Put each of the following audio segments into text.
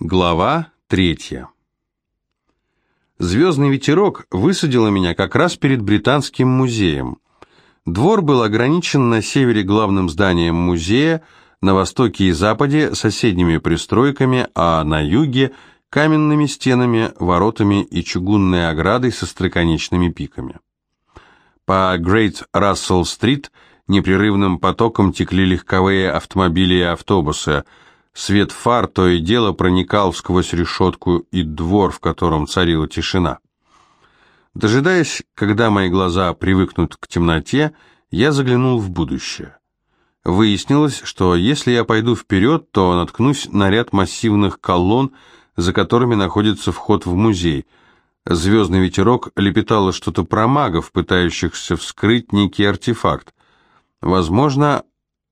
Глава третья. Звездный ветерок высадила меня как раз перед Британским музеем. Двор был ограничен на севере главным зданием музея, на востоке и западе соседними пристройками, а на юге каменными стенами, воротами и чугунной оградой со строконечными пиками. По Грейт Рассел-стрит непрерывным потоком текли легковые автомобили и автобусы – Свет фар то и дело проникал сквозь решетку и двор, в котором царила тишина. Дожидаясь, когда мои глаза привыкнут к темноте, я заглянул в будущее. Выяснилось, что если я пойду вперед, то наткнусь на ряд массивных колонн, за которыми находится вход в музей. Звездный ветерок лепетало что-то про магов, пытающихся вскрыть некий артефакт. Возможно,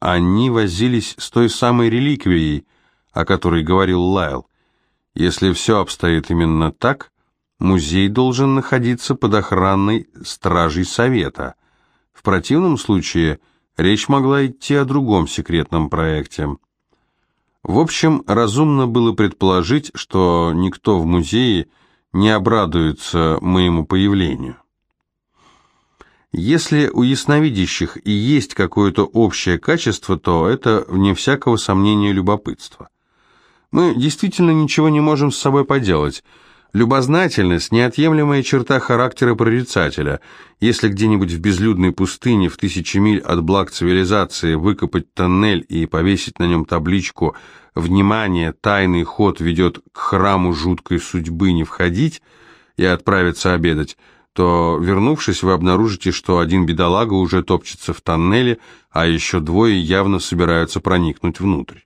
они возились с той самой реликвией, о которой говорил Лайл. Если все обстоит именно так, музей должен находиться под охраной стражей совета. В противном случае речь могла идти о другом секретном проекте. В общем, разумно было предположить, что никто в музее не обрадуется моему появлению. Если у ясновидящих и есть какое-то общее качество, то это, вне всякого сомнения, любопытство. Мы действительно ничего не можем с собой поделать. Любознательность – неотъемлемая черта характера прорицателя. Если где-нибудь в безлюдной пустыне в тысячи миль от благ цивилизации выкопать тоннель и повесить на нем табличку «Внимание! Тайный ход ведет к храму жуткой судьбы не входить» и отправиться обедать – то, вернувшись, вы обнаружите, что один бедолага уже топчется в тоннеле, а еще двое явно собираются проникнуть внутрь.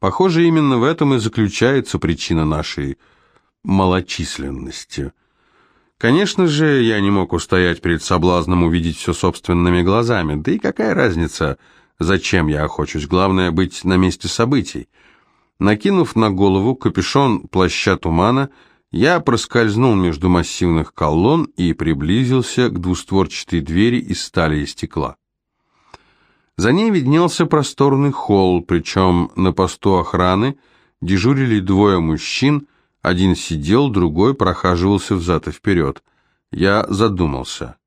Похоже, именно в этом и заключается причина нашей малочисленности. Конечно же, я не мог устоять перед соблазном увидеть все собственными глазами, да и какая разница, зачем я охочусь, главное быть на месте событий. Накинув на голову капюшон плаща тумана, я проскользнул между массивных колонн и приблизился к двустворчатой двери из стали и стекла. За ней виднелся просторный холл, причем на посту охраны дежурили двое мужчин, один сидел, другой прохаживался взад и вперед. Я задумался.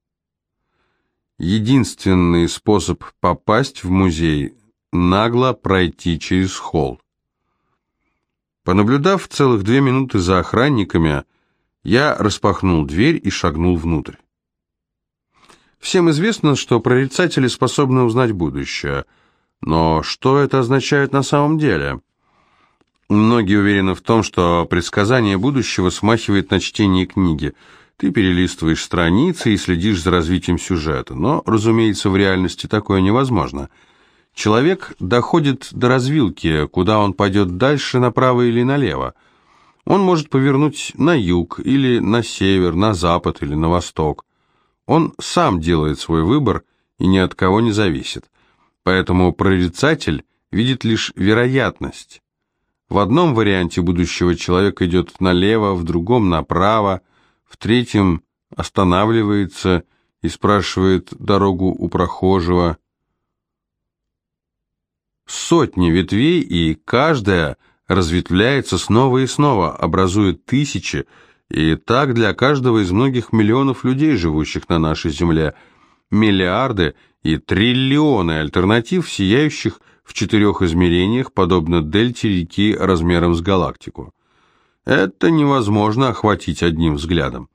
Единственный способ попасть в музей – нагло пройти через холл. Понаблюдав целых две минуты за охранниками, я распахнул дверь и шагнул внутрь. Всем известно, что прорицатели способны узнать будущее, но что это означает на самом деле? Многие уверены в том, что предсказание будущего смахивает на чтение книги. Ты перелистываешь страницы и следишь за развитием сюжета, но, разумеется, в реальности такое невозможно – Человек доходит до развилки, куда он пойдет дальше, направо или налево. Он может повернуть на юг или на север, на запад или на восток. Он сам делает свой выбор и ни от кого не зависит. Поэтому прорицатель видит лишь вероятность. В одном варианте будущего человек идет налево, в другом направо, в третьем останавливается и спрашивает дорогу у прохожего – сотни ветвей, и каждая разветвляется снова и снова, образует тысячи, и так для каждого из многих миллионов людей, живущих на нашей Земле, миллиарды и триллионы альтернатив, сияющих в четырех измерениях, подобно дельте реки размером с галактику. Это невозможно охватить одним взглядом.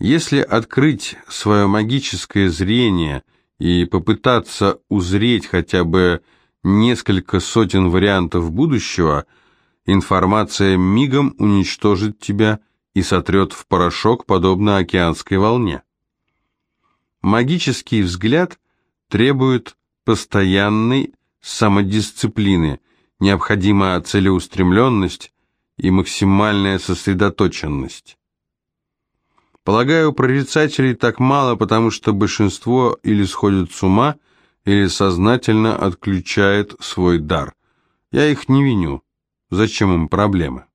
Если открыть свое магическое зрение и попытаться узреть хотя бы несколько сотен вариантов будущего, информация мигом уничтожит тебя и сотрет в порошок, подобно океанской волне. Магический взгляд требует постоянной самодисциплины, необходима целеустремленность и максимальная сосредоточенность. Полагаю, прорицателей так мало, потому что большинство или сходят с ума, или сознательно отключает свой дар. Я их не виню. Зачем им проблемы?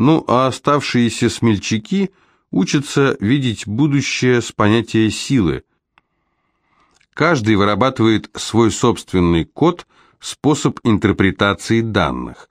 Ну, а оставшиеся смельчаки учатся видеть будущее с понятия силы. Каждый вырабатывает свой собственный код, способ интерпретации данных.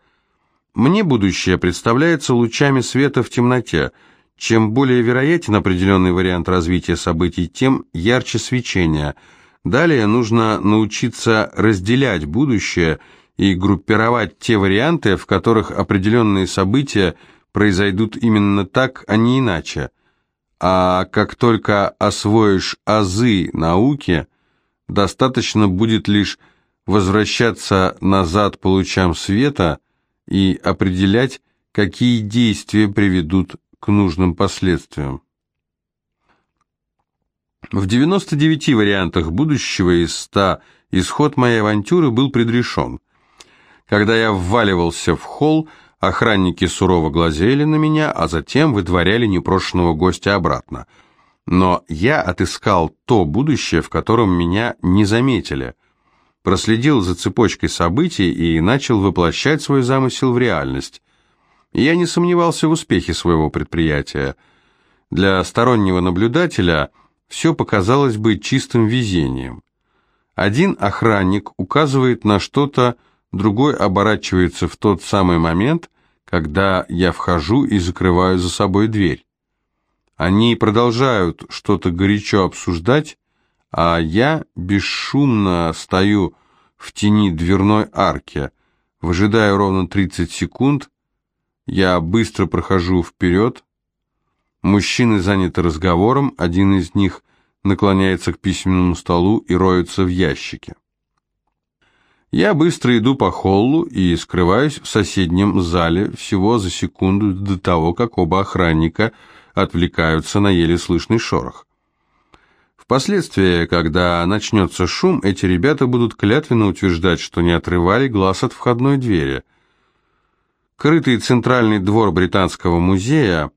Мне будущее представляется лучами света в темноте. Чем более вероятен определенный вариант развития событий, тем ярче свечение. Далее нужно научиться разделять будущее и группировать те варианты, в которых определенные события произойдут именно так, а не иначе. А как только освоишь азы науки, достаточно будет лишь возвращаться назад по лучам света и определять, какие действия приведут к нужным последствиям. В 99 вариантах будущего из 100 исход моей авантюры был предрешен. Когда я вваливался в холл, охранники сурово глазели на меня, а затем выдворяли непрошенного гостя обратно. Но я отыскал то будущее, в котором меня не заметили – проследил за цепочкой событий и начал воплощать свой замысел в реальность. Я не сомневался в успехе своего предприятия. Для стороннего наблюдателя все показалось бы чистым везением. Один охранник указывает на что-то, другой оборачивается в тот самый момент, когда я вхожу и закрываю за собой дверь. Они продолжают что-то горячо обсуждать, а я бесшумно стою в тени дверной арки, выжидаю ровно 30 секунд, я быстро прохожу вперед, мужчины заняты разговором, один из них наклоняется к письменному столу и роется в ящике. Я быстро иду по холлу и скрываюсь в соседнем зале всего за секунду до того, как оба охранника отвлекаются на еле слышный шорох. Впоследствии, когда начнется шум, эти ребята будут клятвенно утверждать, что не отрывали глаз от входной двери. Крытый центральный двор Британского музея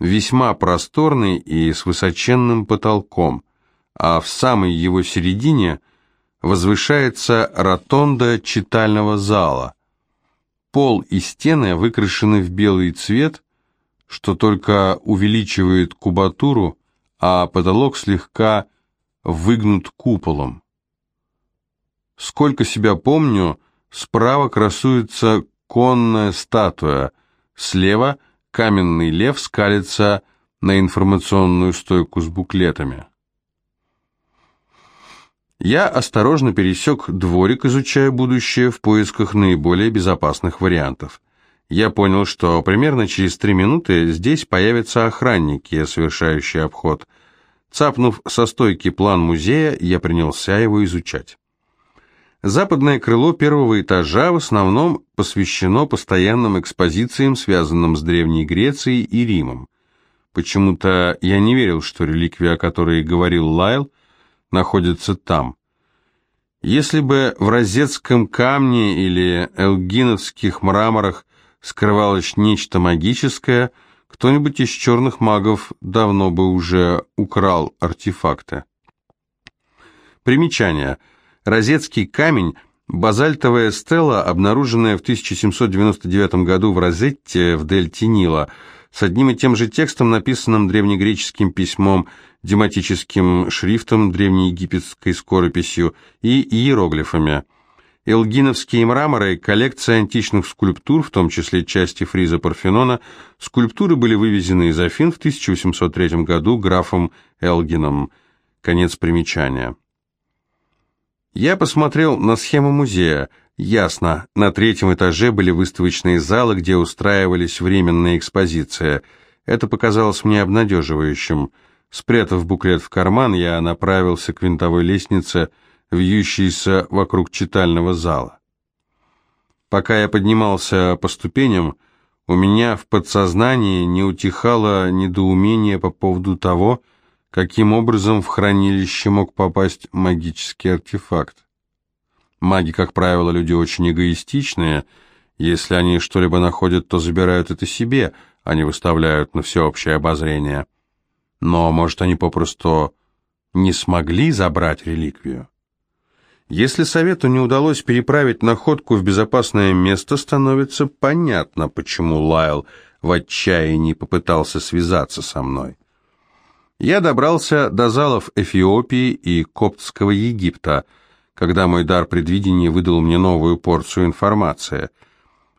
весьма просторный и с высоченным потолком, а в самой его середине возвышается ротонда читального зала. Пол и стены выкрашены в белый цвет, что только увеличивает кубатуру а потолок слегка выгнут куполом. Сколько себя помню, справа красуется конная статуя, слева каменный лев скалится на информационную стойку с буклетами. Я осторожно пересек дворик, изучая будущее в поисках наиболее безопасных вариантов я понял, что примерно через три минуты здесь появятся охранники, совершающие обход. Цапнув со стойки план музея, я принялся его изучать. Западное крыло первого этажа в основном посвящено постоянным экспозициям, связанным с Древней Грецией и Римом. Почему-то я не верил, что реликвия, о которой говорил Лайл, находится там. Если бы в Розетском камне или Элгиновских мраморах скрывалось нечто магическое, кто-нибудь из черных магов давно бы уже украл артефакты. Примечание. Розетский камень – базальтовая стела, обнаруженная в 1799 году в Розетте в дельте Нила, с одним и тем же текстом, написанным древнегреческим письмом, дематическим шрифтом, древнеегипетской скорописью и иероглифами – Элгиновские мраморы, коллекция античных скульптур, в том числе части фриза Парфенона, скульптуры были вывезены из Афин в 1803 году графом Элгином. Конец примечания. Я посмотрел на схему музея. Ясно, на третьем этаже были выставочные залы, где устраивались временные экспозиции. Это показалось мне обнадеживающим. Спрятав буклет в карман, я направился к винтовой лестнице, вьющийся вокруг читального зала. Пока я поднимался по ступеням, у меня в подсознании не утихало недоумение по поводу того, каким образом в хранилище мог попасть магический артефакт. Маги, как правило, люди очень эгоистичные. Если они что-либо находят, то забирают это себе, а не выставляют на всеобщее обозрение. Но, может, они попросту не смогли забрать реликвию? Если совету не удалось переправить находку в безопасное место, становится понятно, почему Лайл в отчаянии попытался связаться со мной. Я добрался до залов Эфиопии и Коптского Египта. когда мой дар предвидения выдал мне новую порцию информации.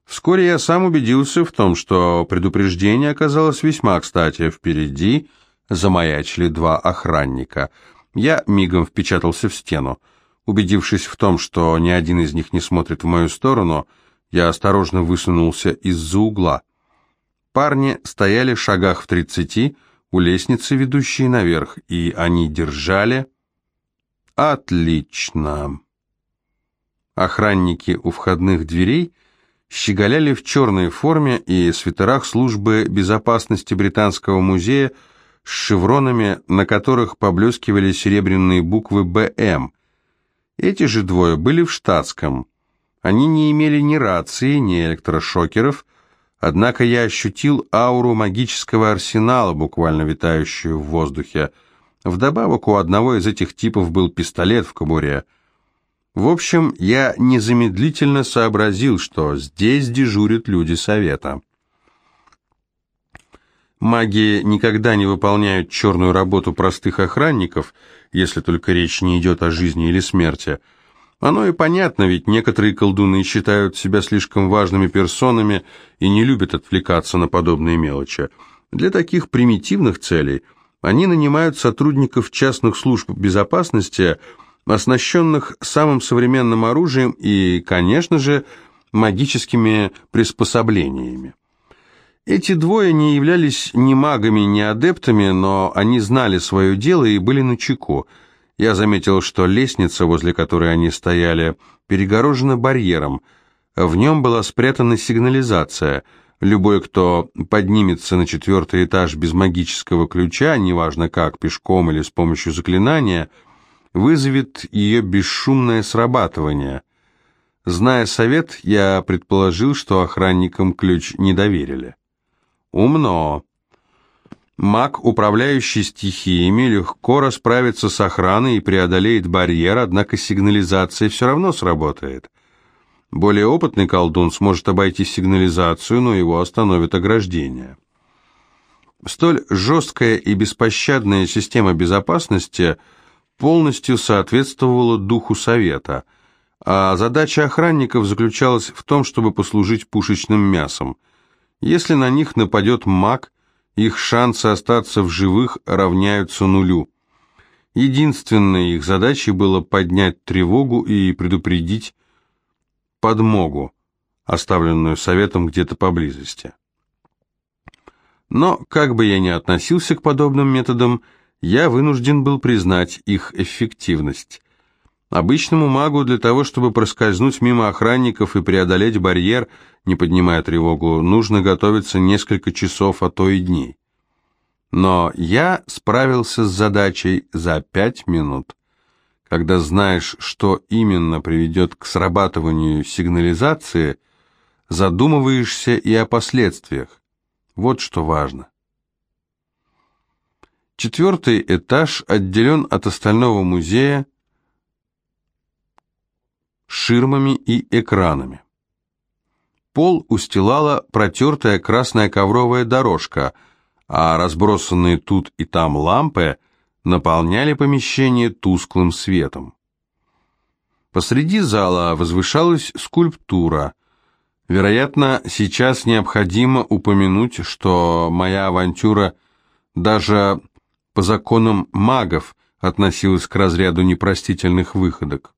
Вскоре я сам убедился в том, что предупреждение оказалось весьма кстати. Впереди замаячили два охранника. Я мигом впечатался в стену. Убедившись в том, что ни один из них не смотрит в мою сторону, я осторожно высунулся из-за угла. Парни стояли в шагах в тридцати у лестницы, ведущей наверх, и они держали... Отлично. Охранники у входных дверей щеголяли в черной форме и свитерах службы безопасности Британского музея с шевронами, на которых поблескивали серебряные буквы «БМ». Эти же двое были в штатском. Они не имели ни рации, ни электрошокеров, однако я ощутил ауру магического арсенала, буквально витающую в воздухе. Вдобавок у одного из этих типов был пистолет в кобуре. В общем, я незамедлительно сообразил, что здесь дежурят люди совета. Маги никогда не выполняют черную работу простых охранников, если только речь не идет о жизни или смерти. Оно и понятно, ведь некоторые колдуны считают себя слишком важными персонами и не любят отвлекаться на подобные мелочи. Для таких примитивных целей они нанимают сотрудников частных служб безопасности, оснащенных самым современным оружием и, конечно же, магическими приспособлениями. Эти двое не являлись ни магами, ни адептами, но они знали свое дело и были начеку. Я заметил, что лестница, возле которой они стояли, перегорожена барьером. В нем была спрятана сигнализация. Любой, кто поднимется на четвертый этаж без магического ключа, неважно как, пешком или с помощью заклинания, вызовет ее бесшумное срабатывание. Зная совет, я предположил, что охранникам ключ не доверили. Умно. Маг, управляющий стихиями, легко расправится с охраной и преодолеет барьер, однако сигнализация все равно сработает. Более опытный колдун сможет обойти сигнализацию, но его остановит ограждение. Столь жесткая и беспощадная система безопасности полностью соответствовала духу совета, а задача охранников заключалась в том, чтобы послужить пушечным мясом – если на них нападет маг, их шансы остаться в живых равняются нулю. Единственной их задачей было поднять тревогу и предупредить подмогу, оставленную советом где-то поблизости. Но, как бы я ни относился к подобным методам, я вынужден был признать их эффективность. Обычному магу для того, чтобы проскользнуть мимо охранников и преодолеть барьер, не поднимая тревогу, нужно готовиться несколько часов, а то и дней. Но я справился с задачей за пять минут. Когда знаешь, что именно приведет к срабатыванию сигнализации, задумываешься и о последствиях. Вот что важно. Четвертый этаж отделен от остального музея, ширмами и экранами. Пол устилала протертая красная ковровая дорожка, а разбросанные тут и там лампы наполняли помещение тусклым светом. Посреди зала возвышалась скульптура. Вероятно, сейчас необходимо упомянуть, что моя авантюра даже по законам магов относилась к разряду непростительных выходок.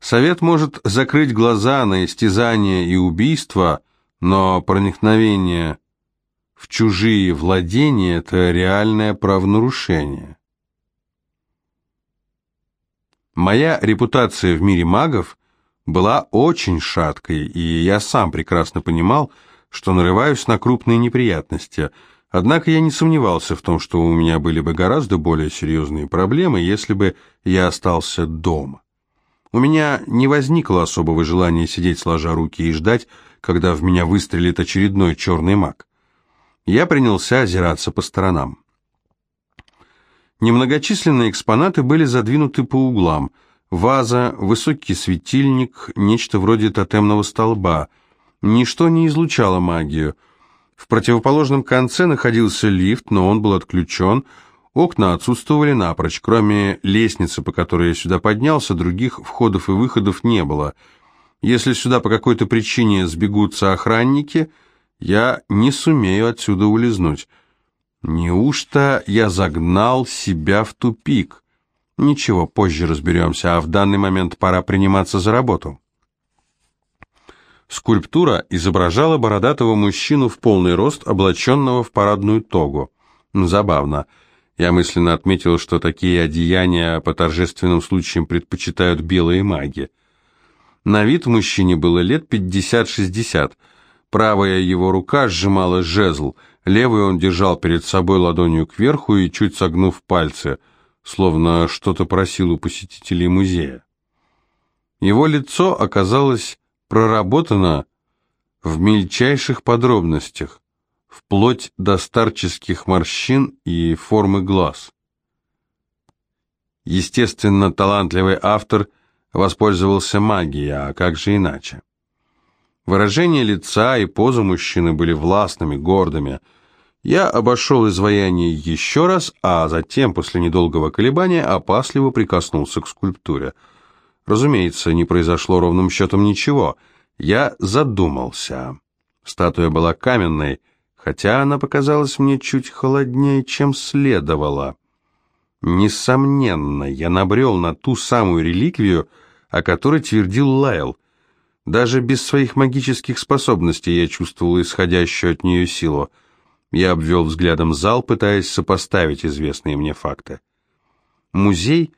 Совет может закрыть глаза на истязание и убийство, но проникновение в чужие владения – это реальное правонарушение. Моя репутация в мире магов была очень шаткой, и я сам прекрасно понимал, что нарываюсь на крупные неприятности. Однако я не сомневался в том, что у меня были бы гораздо более серьезные проблемы, если бы я остался дома. У меня не возникло особого желания сидеть сложа руки и ждать, когда в меня выстрелит очередной черный маг. Я принялся озираться по сторонам. Немногочисленные экспонаты были задвинуты по углам. Ваза, высокий светильник, нечто вроде тотемного столба. Ничто не излучало магию. В противоположном конце находился лифт, но он был отключен. Окна отсутствовали напрочь, кроме лестницы, по которой я сюда поднялся, других входов и выходов не было. Если сюда по какой-то причине сбегутся охранники, я не сумею отсюда улизнуть. Неужто я загнал себя в тупик? Ничего, позже разберемся, а в данный момент пора приниматься за работу. Скульптура изображала бородатого мужчину в полный рост, облаченного в парадную тогу. Забавно. Я мысленно отметил, что такие одеяния по торжественным случаям предпочитают белые маги. На вид мужчине было лет 50-60. Правая его рука сжимала жезл, левую он держал перед собой ладонью кверху и чуть согнув пальцы, словно что-то просил у посетителей музея. Его лицо оказалось проработано в мельчайших подробностях, вплоть до старческих морщин и формы глаз. Естественно, талантливый автор воспользовался магией, а как же иначе? Выражение лица и поза мужчины были властными, гордыми. Я обошел изваяние еще раз, а затем, после недолгого колебания, опасливо прикоснулся к скульптуре – Разумеется, не произошло ровным счетом ничего. Я задумался. Статуя была каменной, хотя она показалась мне чуть холоднее, чем следовало. Несомненно, я набрел на ту самую реликвию, о которой твердил Лайл. Даже без своих магических способностей я чувствовал исходящую от нее силу. Я обвел взглядом зал, пытаясь сопоставить известные мне факты. Музей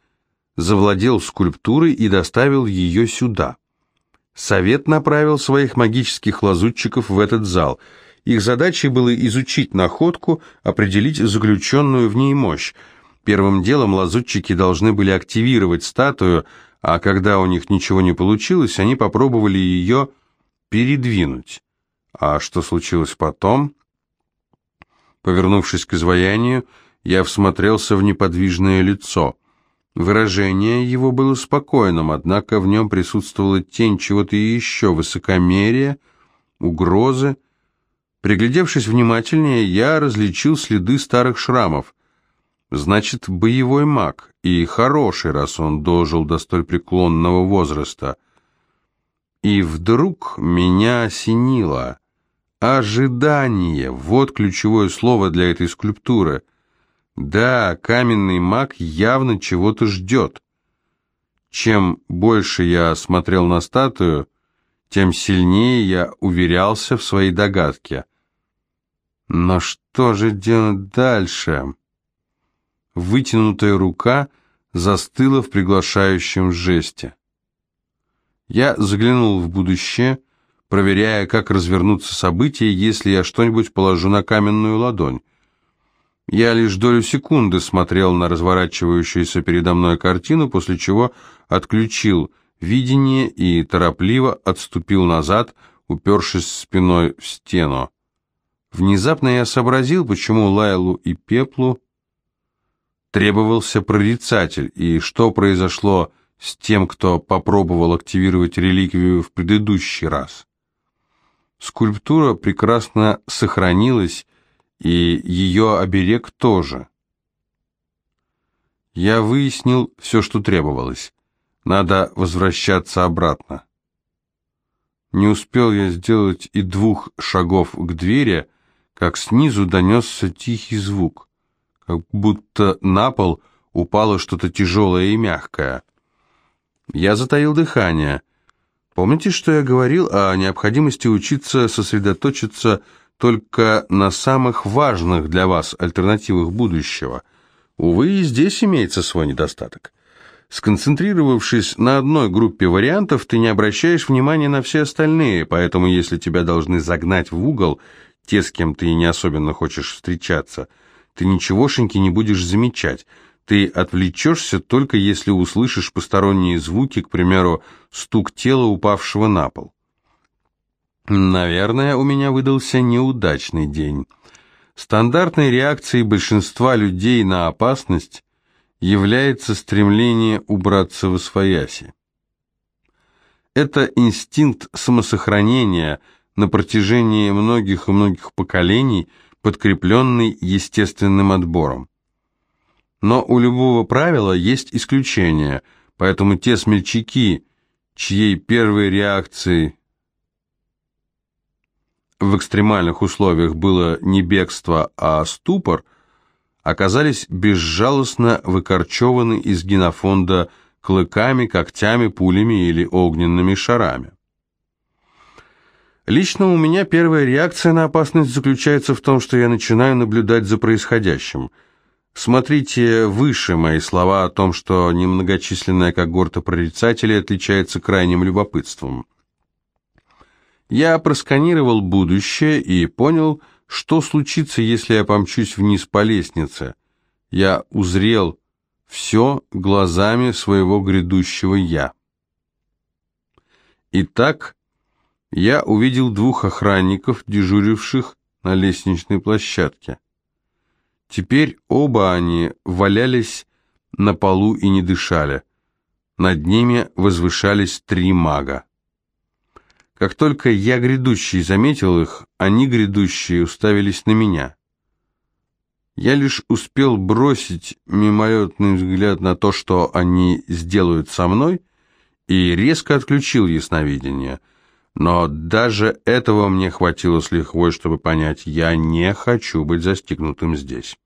завладел скульптурой и доставил ее сюда. Совет направил своих магических лазутчиков в этот зал. Их задачей было изучить находку, определить заключенную в ней мощь. Первым делом лазутчики должны были активировать статую, а когда у них ничего не получилось, они попробовали ее передвинуть. А что случилось потом? Повернувшись к изваянию, я всмотрелся в неподвижное лицо. Выражение его было спокойным, однако в нем присутствовала тень чего-то еще, высокомерия, угрозы. Приглядевшись внимательнее, я различил следы старых шрамов. Значит, боевой маг, и хороший, раз он дожил до столь преклонного возраста. И вдруг меня осенило. Ожидание — вот ключевое слово для этой скульптуры. Да, каменный маг явно чего-то ждет. Чем больше я смотрел на статую, тем сильнее я уверялся в своей догадке. Но что же делать дальше? Вытянутая рука застыла в приглашающем жесте. Я заглянул в будущее, проверяя, как развернутся события, если я что-нибудь положу на каменную ладонь. Я лишь долю секунды смотрел на разворачивающуюся передо мной картину, после чего отключил видение и торопливо отступил назад, упершись спиной в стену. Внезапно я сообразил, почему Лайлу и Пеплу требовался прорицатель, и что произошло с тем, кто попробовал активировать реликвию в предыдущий раз. Скульптура прекрасно сохранилась, и ее оберег тоже. Я выяснил все, что требовалось. Надо возвращаться обратно. Не успел я сделать и двух шагов к двери, как снизу донесся тихий звук, как будто на пол упало что-то тяжелое и мягкое. Я затаил дыхание. Помните, что я говорил о необходимости учиться сосредоточиться только на самых важных для вас альтернативах будущего. Увы, и здесь имеется свой недостаток. Сконцентрировавшись на одной группе вариантов, ты не обращаешь внимания на все остальные, поэтому если тебя должны загнать в угол, те, с кем ты не особенно хочешь встречаться, ты ничегошеньки не будешь замечать. Ты отвлечешься только если услышишь посторонние звуки, к примеру, стук тела, упавшего на пол. Наверное, у меня выдался неудачный день. Стандартной реакцией большинства людей на опасность является стремление убраться в освояси. Это инстинкт самосохранения на протяжении многих и многих поколений, подкрепленный естественным отбором. Но у любого правила есть исключения, поэтому те смельчаки, чьей первой реакцией в экстремальных условиях было не бегство, а ступор, оказались безжалостно выкорчеваны из генофонда клыками, когтями, пулями или огненными шарами. Лично у меня первая реакция на опасность заключается в том, что я начинаю наблюдать за происходящим. Смотрите выше мои слова о том, что немногочисленная когорта прорицателей отличается крайним любопытством. Я просканировал будущее и понял, что случится, если я помчусь вниз по лестнице. Я узрел все глазами своего грядущего «я». Итак, я увидел двух охранников, дежуривших на лестничной площадке. Теперь оба они валялись на полу и не дышали. Над ними возвышались три мага. Как только я, грядущий, заметил их, они, грядущие, уставились на меня. Я лишь успел бросить мимолетный взгляд на то, что они сделают со мной, и резко отключил ясновидение. Но даже этого мне хватило с лихвой, чтобы понять, я не хочу быть застигнутым здесь.